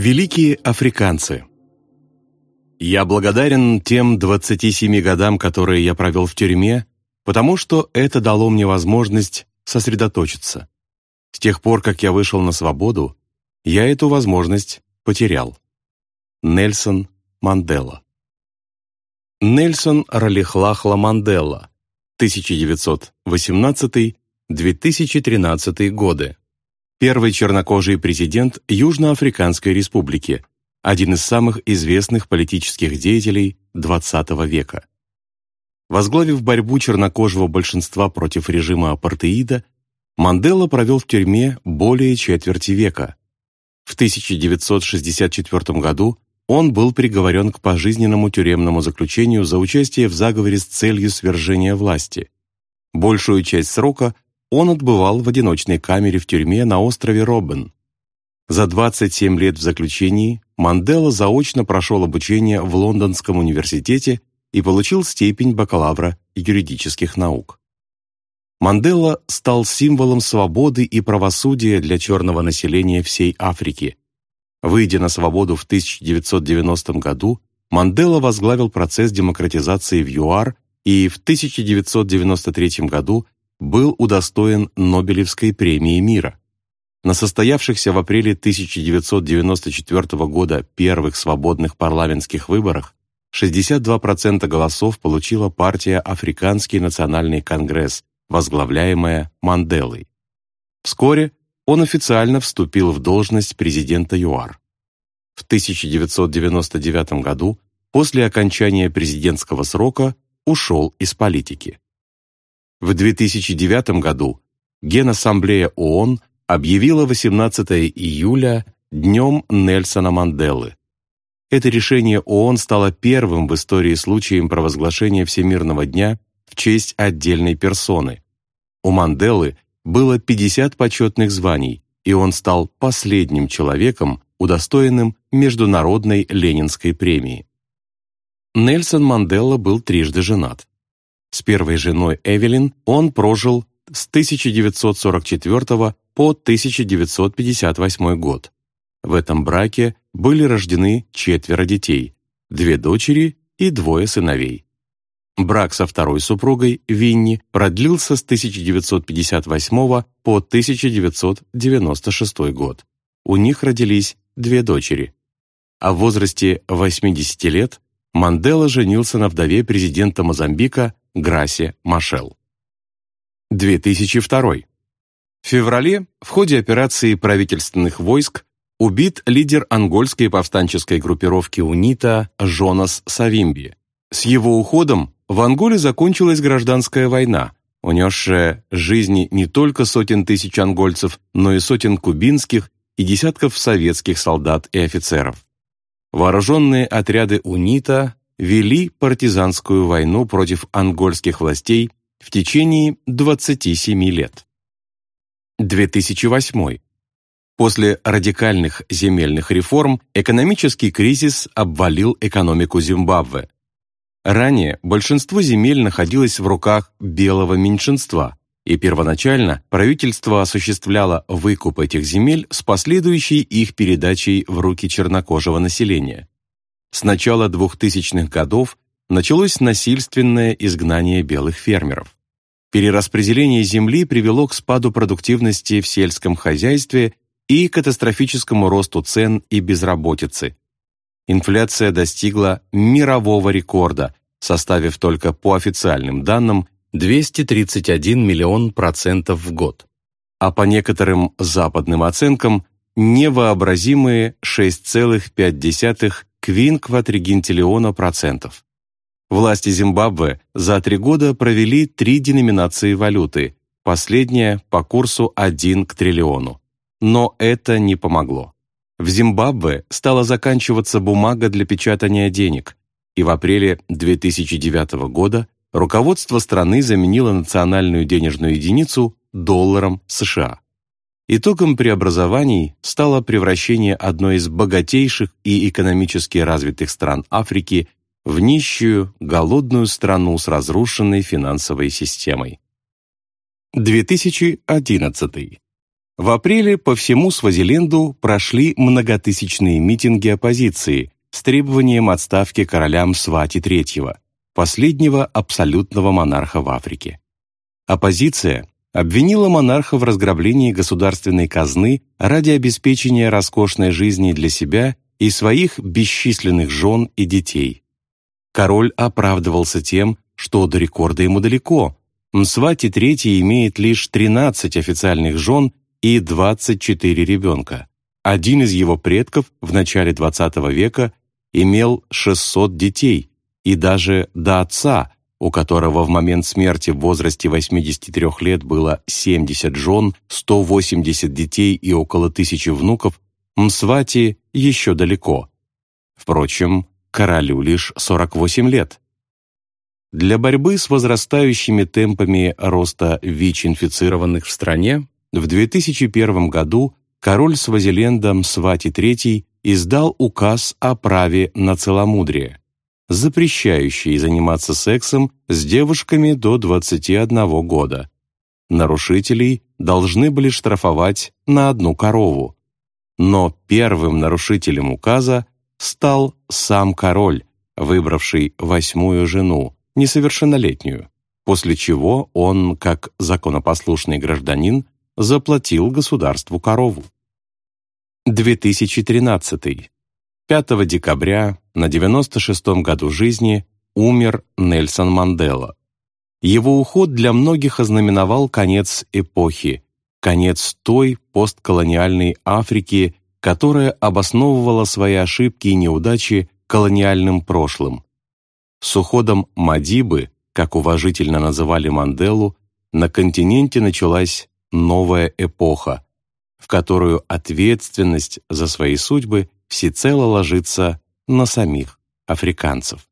Великие африканцы Я благодарен тем 27 годам, которые я провел в тюрьме, потому что это дало мне возможность сосредоточиться. С тех пор, как я вышел на свободу, я эту возможность потерял. Нельсон Мандела Нельсон Ралихлахла Мандела 1918-2013 годы Первый чернокожий президент Южноафриканской республики, один из самых известных политических деятелей XX века. Возглавив борьбу чернокожего большинства против режима апартеида, Мандела провел в тюрьме более четверти века. В 1964 году он был приговорен к пожизненному тюремному заключению за участие в заговоре с целью свержения власти. Большую часть срока он отбывал в одиночной камере в тюрьме на острове Роббен. За 27 лет в заключении Мандела заочно прошел обучение в Лондонском университете и получил степень бакалавра юридических наук. Мандела стал символом свободы и правосудия для черного населения всей Африки. Выйдя на свободу в 1990 году, Мандела возглавил процесс демократизации в ЮАР и в 1993 году был удостоен Нобелевской премии мира. На состоявшихся в апреле 1994 года первых свободных парламентских выборах 62% голосов получила партия Африканский национальный конгресс, возглавляемая Манделой. Вскоре он официально вступил в должность президента ЮАР. В 1999 году, после окончания президентского срока, ушел из политики. В 2009 году Генассамблея ООН объявила 18 июля Днем Нельсона Манделы. Это решение ООН стало первым в истории случаем провозглашения Всемирного дня в честь отдельной персоны. У Манделы было 50 почетных званий, и он стал последним человеком, удостоенным Международной Ленинской премии. Нельсон Мандела был трижды женат. С первой женой Эвелин он прожил с 1944 по 1958 год. В этом браке были рождены четверо детей, две дочери и двое сыновей. Брак со второй супругой, Винни, продлился с 1958 по 1996 год. У них родились две дочери. А в возрасте 80 лет Мандела женился на вдове президента Мозамбика Грасе Машел. 2002. В феврале в ходе операции правительственных войск убит лидер ангольской повстанческой группировки УНИТА Жонас Савимби. С его уходом в Анголе закончилась гражданская война, унесшая жизни не только сотен тысяч ангольцев, но и сотен кубинских и десятков советских солдат и офицеров. Вооруженные отряды УНИТА вели партизанскую войну против ангольских властей в течение 27 лет. 2008. После радикальных земельных реформ экономический кризис обвалил экономику Зимбабве. Ранее большинство земель находилось в руках белого меньшинства, и первоначально правительство осуществляло выкуп этих земель с последующей их передачей в руки чернокожего населения. С начала 2000-х годов началось насильственное изгнание белых фермеров. Перераспределение земли привело к спаду продуктивности в сельском хозяйстве и катастрофическому росту цен и безработицы. Инфляция достигла мирового рекорда, составив только по официальным данным 231 миллион процентов в год, а по некоторым западным оценкам невообразимые 6,5 квинкватригентиллиона процентов. Власти Зимбабве за три года провели три деноминации валюты, последняя по курсу 1 к триллиону. Но это не помогло. В Зимбабве стала заканчиваться бумага для печатания денег, и в апреле 2009 года руководство страны заменило национальную денежную единицу долларом США. Итогом преобразований стало превращение одной из богатейших и экономически развитых стран Африки в нищую, голодную страну с разрушенной финансовой системой. 2011. В апреле по всему Свазиленду прошли многотысячные митинги оппозиции с требованием отставки королям Свати III, последнего абсолютного монарха в Африке. Оппозиция обвинила монарха в разграблении государственной казны ради обеспечения роскошной жизни для себя и своих бесчисленных жен и детей. Король оправдывался тем, что до рекорда ему далеко. Мсвати III имеет лишь 13 официальных жен и 24 ребенка. Один из его предков в начале XX века имел 600 детей, и даже до отца, у которого в момент смерти в возрасте 83 лет было 70 жен, 180 детей и около тысячи внуков, Мсвати еще далеко. Впрочем, королю лишь 48 лет. Для борьбы с возрастающими темпами роста ВИЧ-инфицированных в стране в 2001 году король Свазиленда Мсвати III издал указ о праве на целомудрие, запрещающий заниматься сексом с девушками до 21 года. Нарушителей должны были штрафовать на одну корову. Но первым нарушителем указа стал сам король, выбравший восьмую жену, несовершеннолетнюю, после чего он, как законопослушный гражданин, заплатил государству корову. 2013. 5 декабря на 96-м году жизни умер Нельсон Мандела. Его уход для многих ознаменовал конец эпохи, конец той постколониальной Африки, которая обосновывала свои ошибки и неудачи колониальным прошлым. С уходом Мадибы, как уважительно называли Манделу, на континенте началась новая эпоха, в которую ответственность за свои судьбы всецело ложится на самих африканцев.